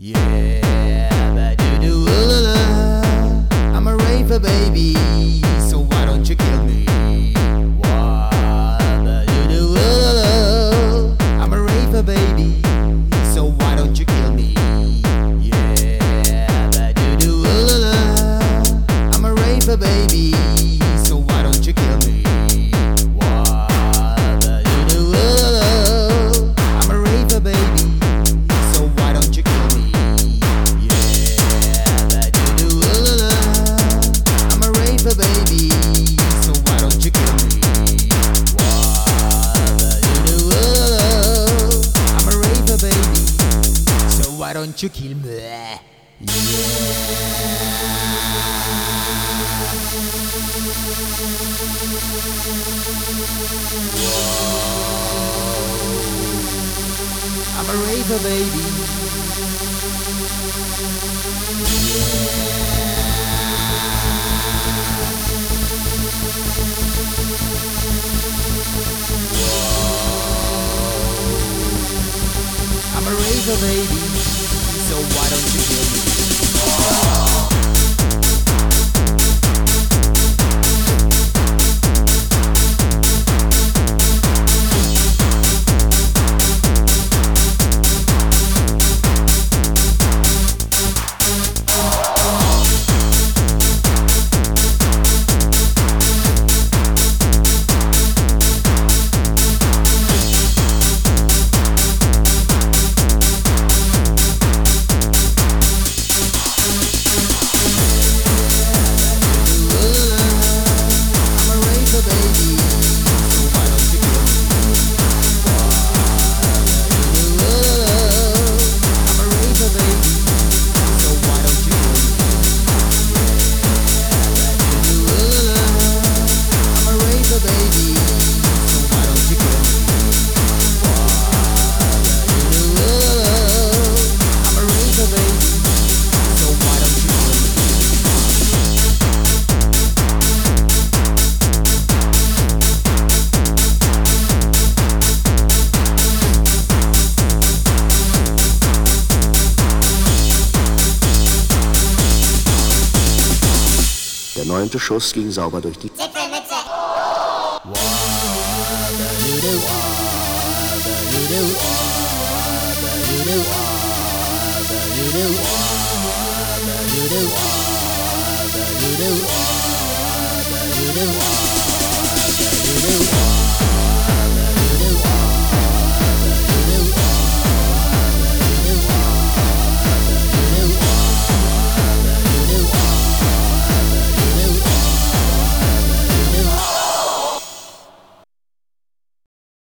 Yeah, but do. I'm a raver, baby. don't you kill me? I'm a raver, baby. I'm a raver, baby. So why don't you hear me? Der neunte Schuss ging sauber durch die Zipfelmütze. Wow,